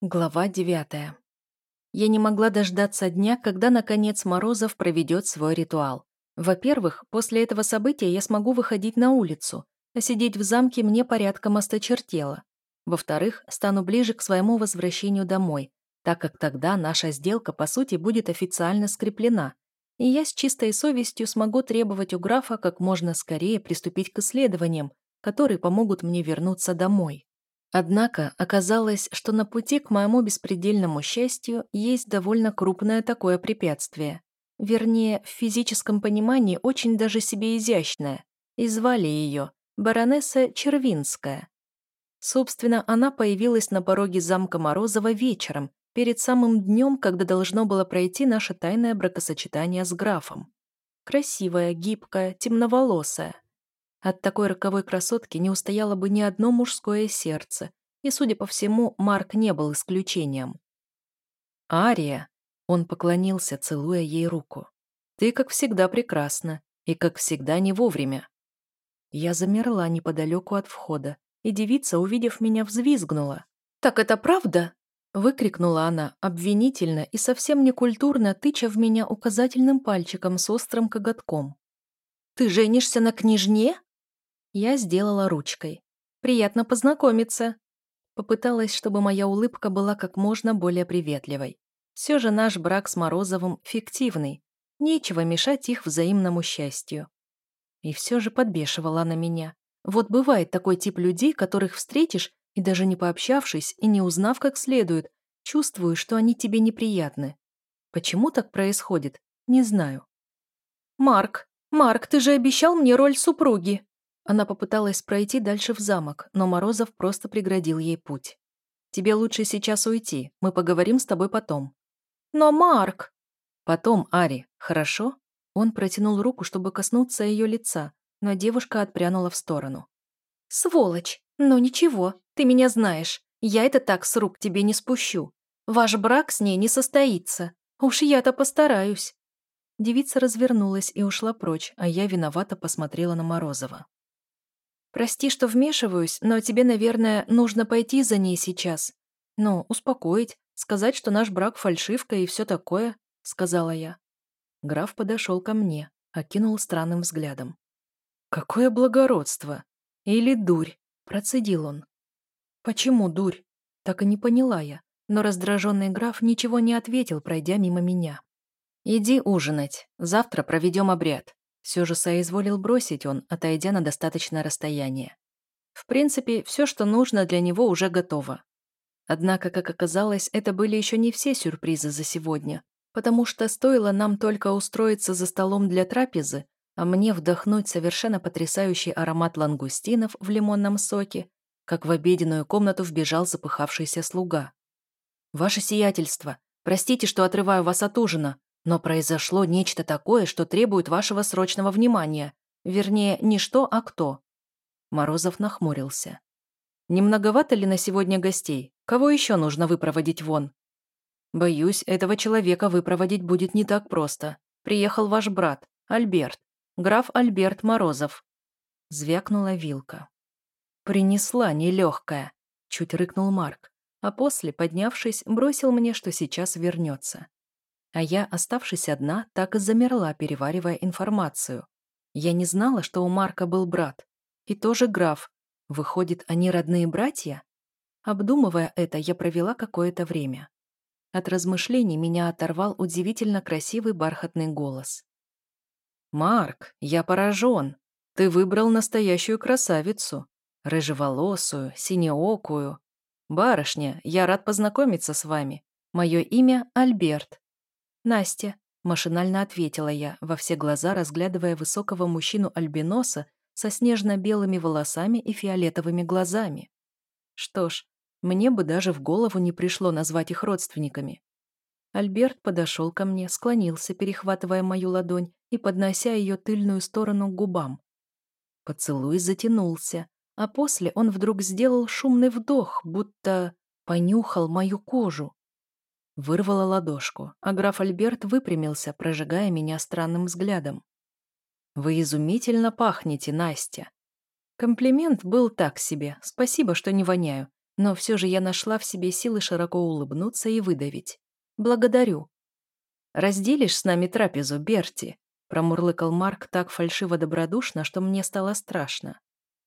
Глава девятая. Я не могла дождаться дня, когда, наконец, Морозов проведет свой ритуал. Во-первых, после этого события я смогу выходить на улицу, а сидеть в замке мне порядком осточертело. Во-вторых, стану ближе к своему возвращению домой, так как тогда наша сделка, по сути, будет официально скреплена, и я с чистой совестью смогу требовать у графа как можно скорее приступить к исследованиям, которые помогут мне вернуться домой. Однако оказалось, что на пути к моему беспредельному счастью есть довольно крупное такое препятствие. Вернее, в физическом понимании очень даже себе изящное. И звали ее баронесса Червинская. Собственно, она появилась на пороге замка Морозова вечером, перед самым днем, когда должно было пройти наше тайное бракосочетание с графом. Красивая, гибкая, темноволосая. От такой роковой красотки не устояло бы ни одно мужское сердце, и, судя по всему, Марк не был исключением. «Ария!» — он поклонился, целуя ей руку. «Ты, как всегда, прекрасна, и, как всегда, не вовремя». Я замерла неподалеку от входа, и девица, увидев меня, взвизгнула. «Так это правда?» — выкрикнула она, обвинительно и совсем некультурно тыча в меня указательным пальчиком с острым коготком. «Ты женишься на княжне?» Я сделала ручкой. «Приятно познакомиться». Попыталась, чтобы моя улыбка была как можно более приветливой. Все же наш брак с Морозовым фиктивный. Нечего мешать их взаимному счастью. И все же подбешивала на меня. Вот бывает такой тип людей, которых встретишь, и даже не пообщавшись, и не узнав как следует, чувствую, что они тебе неприятны. Почему так происходит, не знаю. «Марк, Марк, ты же обещал мне роль супруги!» Она попыталась пройти дальше в замок, но Морозов просто преградил ей путь. «Тебе лучше сейчас уйти, мы поговорим с тобой потом». «Но Марк...» «Потом, Ари, хорошо?» Он протянул руку, чтобы коснуться ее лица, но девушка отпрянула в сторону. «Сволочь! Ну ничего, ты меня знаешь. Я это так с рук тебе не спущу. Ваш брак с ней не состоится. Уж я-то постараюсь». Девица развернулась и ушла прочь, а я виновато посмотрела на Морозова. Прости, что вмешиваюсь, но тебе, наверное, нужно пойти за ней сейчас. Ну, успокоить, сказать, что наш брак фальшивка и все такое», — сказала я. Граф подошел ко мне, окинул странным взглядом. «Какое благородство! Или дурь!» — процедил он. «Почему дурь?» Так и не поняла я, но раздраженный граф ничего не ответил, пройдя мимо меня. «Иди ужинать, завтра проведем обряд. Все же соизволил бросить он, отойдя на достаточное расстояние. В принципе, все, что нужно для него, уже готово. Однако, как оказалось, это были еще не все сюрпризы за сегодня, потому что стоило нам только устроиться за столом для трапезы, а мне вдохнуть совершенно потрясающий аромат лангустинов в лимонном соке, как в обеденную комнату вбежал запыхавшийся слуга. «Ваше сиятельство, простите, что отрываю вас от ужина, но произошло нечто такое, что требует вашего срочного внимания. Вернее, не что, а кто. Морозов нахмурился. Не многовато ли на сегодня гостей? Кого еще нужно выпроводить вон? Боюсь, этого человека выпроводить будет не так просто. Приехал ваш брат, Альберт. Граф Альберт Морозов. Звякнула вилка. Принесла нелегкая. Чуть рыкнул Марк. А после, поднявшись, бросил мне, что сейчас вернется. А я, оставшись одна, так и замерла, переваривая информацию. Я не знала, что у Марка был брат. И тоже граф. Выходит, они родные братья? Обдумывая это, я провела какое-то время. От размышлений меня оторвал удивительно красивый бархатный голос. «Марк, я поражен. Ты выбрал настоящую красавицу. Рыжеволосую, синеокую. Барышня, я рад познакомиться с вами. Мое имя Альберт. «Настя», — машинально ответила я, во все глаза разглядывая высокого мужчину-альбиноса со снежно-белыми волосами и фиолетовыми глазами. Что ж, мне бы даже в голову не пришло назвать их родственниками. Альберт подошел ко мне, склонился, перехватывая мою ладонь и поднося ее тыльную сторону к губам. Поцелуй затянулся, а после он вдруг сделал шумный вдох, будто понюхал мою кожу. Вырвала ладошку, а граф Альберт выпрямился, прожигая меня странным взглядом. «Вы изумительно пахнете, Настя!» Комплимент был так себе, спасибо, что не воняю. но все же я нашла в себе силы широко улыбнуться и выдавить. «Благодарю». «Разделишь с нами трапезу, Берти?» промурлыкал Марк так фальшиво-добродушно, что мне стало страшно.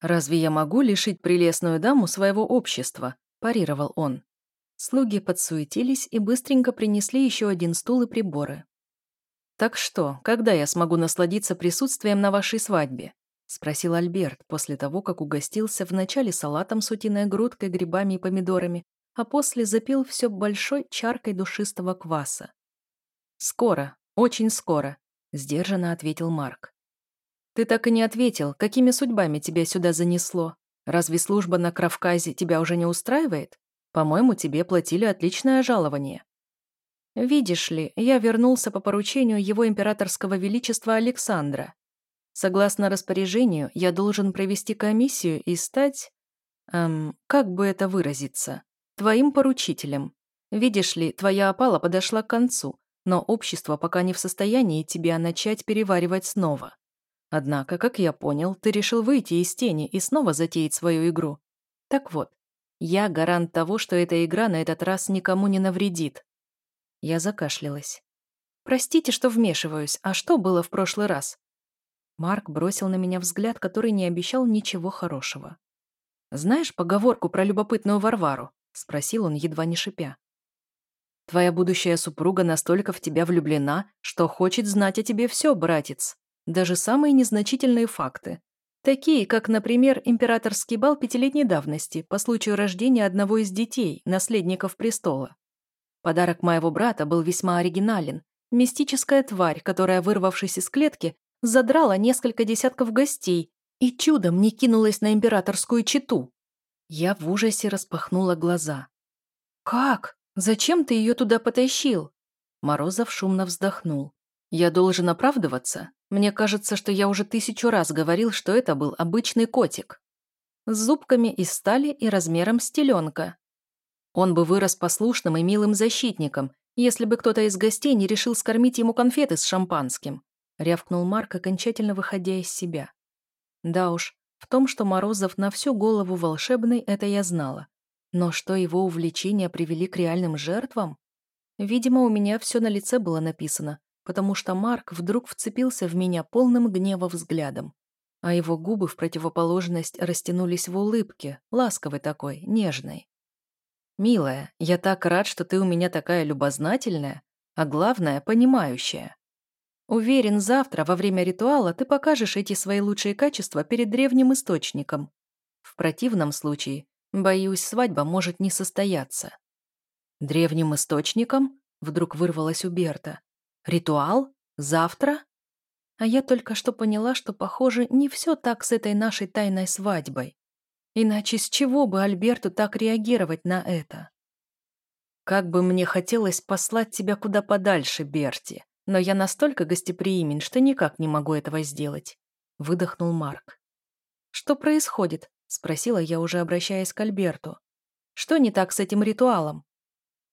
«Разве я могу лишить прелестную даму своего общества?» парировал он. Слуги подсуетились и быстренько принесли еще один стул и приборы. «Так что, когда я смогу насладиться присутствием на вашей свадьбе?» — спросил Альберт после того, как угостился вначале салатом с утиной грудкой, грибами и помидорами, а после запил все большой чаркой душистого кваса. «Скоро, очень скоро», — сдержанно ответил Марк. «Ты так и не ответил, какими судьбами тебя сюда занесло? Разве служба на Кравказе тебя уже не устраивает? По-моему, тебе платили отличное жалование». Видишь ли, я вернулся по поручению его императорского величества Александра. Согласно распоряжению, я должен провести комиссию и стать... Эм, как бы это выразиться? Твоим поручителем. Видишь ли, твоя опала подошла к концу, но общество пока не в состоянии тебя начать переваривать снова. Однако, как я понял, ты решил выйти из тени и снова затеять свою игру. Так вот, я гарант того, что эта игра на этот раз никому не навредит. Я закашлялась. «Простите, что вмешиваюсь. А что было в прошлый раз?» Марк бросил на меня взгляд, который не обещал ничего хорошего. «Знаешь поговорку про любопытную Варвару?» — спросил он, едва не шипя. «Твоя будущая супруга настолько в тебя влюблена, что хочет знать о тебе все, братец. Даже самые незначительные факты. Такие, как, например, императорский бал пятилетней давности по случаю рождения одного из детей, наследников престола. Подарок моего брата был весьма оригинален. Мистическая тварь, которая, вырвавшись из клетки, задрала несколько десятков гостей и чудом не кинулась на императорскую чету. Я в ужасе распахнула глаза. «Как? Зачем ты ее туда потащил?» Морозов шумно вздохнул. «Я должен оправдываться? Мне кажется, что я уже тысячу раз говорил, что это был обычный котик. С зубками из стали и размером с теленка. Он бы вырос послушным и милым защитником, если бы кто-то из гостей не решил скормить ему конфеты с шампанским», — рявкнул Марк, окончательно выходя из себя. Да уж, в том, что Морозов на всю голову волшебный, это я знала. Но что его увлечения привели к реальным жертвам? Видимо, у меня все на лице было написано, потому что Марк вдруг вцепился в меня полным гнева взглядом, а его губы в противоположность растянулись в улыбке, ласковой такой, нежной. «Милая, я так рад, что ты у меня такая любознательная, а главное, понимающая. Уверен, завтра во время ритуала ты покажешь эти свои лучшие качества перед древним источником. В противном случае, боюсь, свадьба может не состояться». «Древним источником?» — вдруг вырвалась у Берта. «Ритуал? Завтра?» А я только что поняла, что, похоже, не все так с этой нашей тайной свадьбой. Иначе с чего бы Альберту так реагировать на это? Как бы мне хотелось послать тебя куда подальше, Берти, но я настолько гостеприимен, что никак не могу этого сделать, выдохнул Марк. Что происходит? спросила я, уже обращаясь к Альберту. Что не так с этим ритуалом?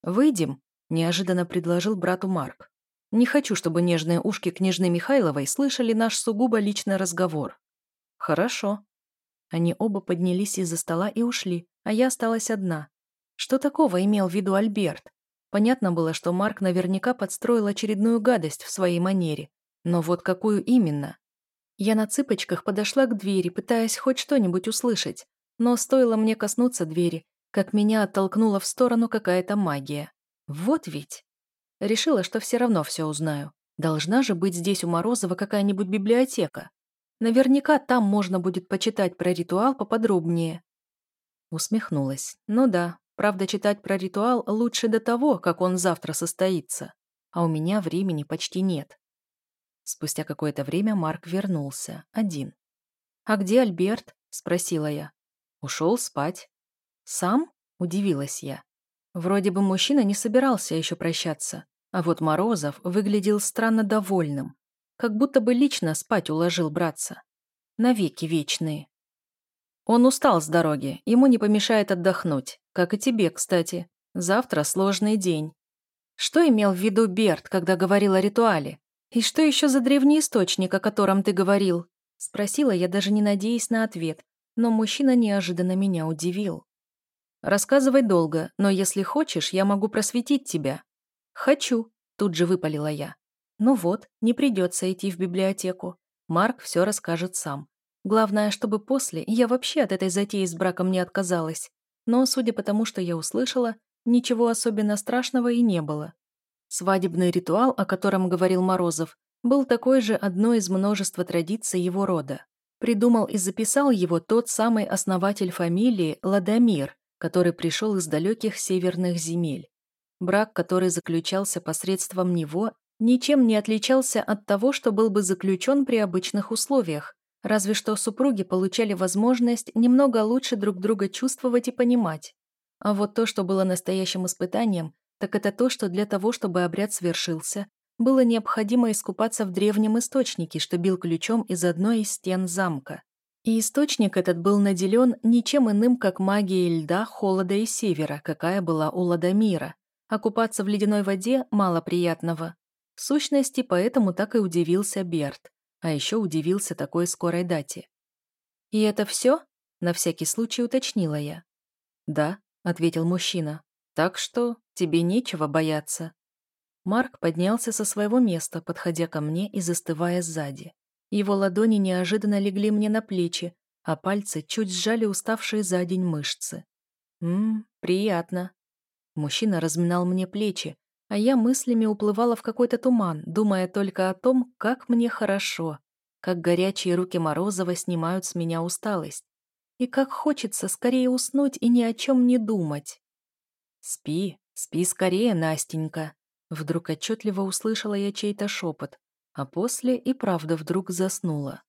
Выйдем, неожиданно предложил брату Марк. Не хочу, чтобы нежные ушки княжны Михайловой слышали наш сугубо личный разговор. Хорошо, они оба поднялись из-за стола и ушли, а я осталась одна. Что такого имел в виду Альберт? Понятно было, что Марк наверняка подстроил очередную гадость в своей манере. Но вот какую именно? Я на цыпочках подошла к двери, пытаясь хоть что-нибудь услышать. Но стоило мне коснуться двери, как меня оттолкнула в сторону какая-то магия. Вот ведь. Решила, что все равно все узнаю. Должна же быть здесь у Морозова какая-нибудь библиотека. Наверняка там можно будет почитать про ритуал поподробнее. Усмехнулась. Ну да, правда, читать про ритуал лучше до того, как он завтра состоится. А у меня времени почти нет. Спустя какое-то время Марк вернулся, один. «А где Альберт?» – спросила я. «Ушел спать». «Сам?» – удивилась я. Вроде бы мужчина не собирался еще прощаться, а вот Морозов выглядел странно довольным как будто бы лично спать уложил братца. Навеки вечные. Он устал с дороги, ему не помешает отдохнуть, как и тебе, кстати. Завтра сложный день. Что имел в виду Берт, когда говорил о ритуале? И что еще за древний источник, о котором ты говорил? Спросила я, даже не надеясь на ответ, но мужчина неожиданно меня удивил. Рассказывай долго, но если хочешь, я могу просветить тебя». «Хочу», — тут же выпалила я. «Ну вот, не придется идти в библиотеку. Марк все расскажет сам. Главное, чтобы после я вообще от этой затеи с браком не отказалась. Но, судя по тому, что я услышала, ничего особенно страшного и не было. Свадебный ритуал, о котором говорил Морозов, был такой же одной из множества традиций его рода. Придумал и записал его тот самый основатель фамилии Ладомир, который пришел из далеких северных земель. Брак, который заключался посредством него, ничем не отличался от того, что был бы заключен при обычных условиях, разве что супруги получали возможность немного лучше друг друга чувствовать и понимать. А вот то, что было настоящим испытанием, так это то, что для того, чтобы обряд свершился, было необходимо искупаться в древнем источнике, что бил ключом из одной из стен замка. И источник этот был наделен ничем иным, как магией льда, холода и севера, какая была у Ладомира. А купаться в ледяной воде мало приятного. В сущности, поэтому так и удивился Берт. А еще удивился такой скорой дате. «И это все?» – на всякий случай уточнила я. «Да», – ответил мужчина. «Так что тебе нечего бояться». Марк поднялся со своего места, подходя ко мне и застывая сзади. Его ладони неожиданно легли мне на плечи, а пальцы чуть сжали уставшие за день мышцы. «Ммм, приятно». Мужчина разминал мне плечи, а я мыслями уплывала в какой-то туман, думая только о том, как мне хорошо, как горячие руки Морозова снимают с меня усталость, и как хочется скорее уснуть и ни о чем не думать. «Спи, спи скорее, Настенька», Вдруг отчетливо услышала я чей-то шепот, а после и правда вдруг заснула.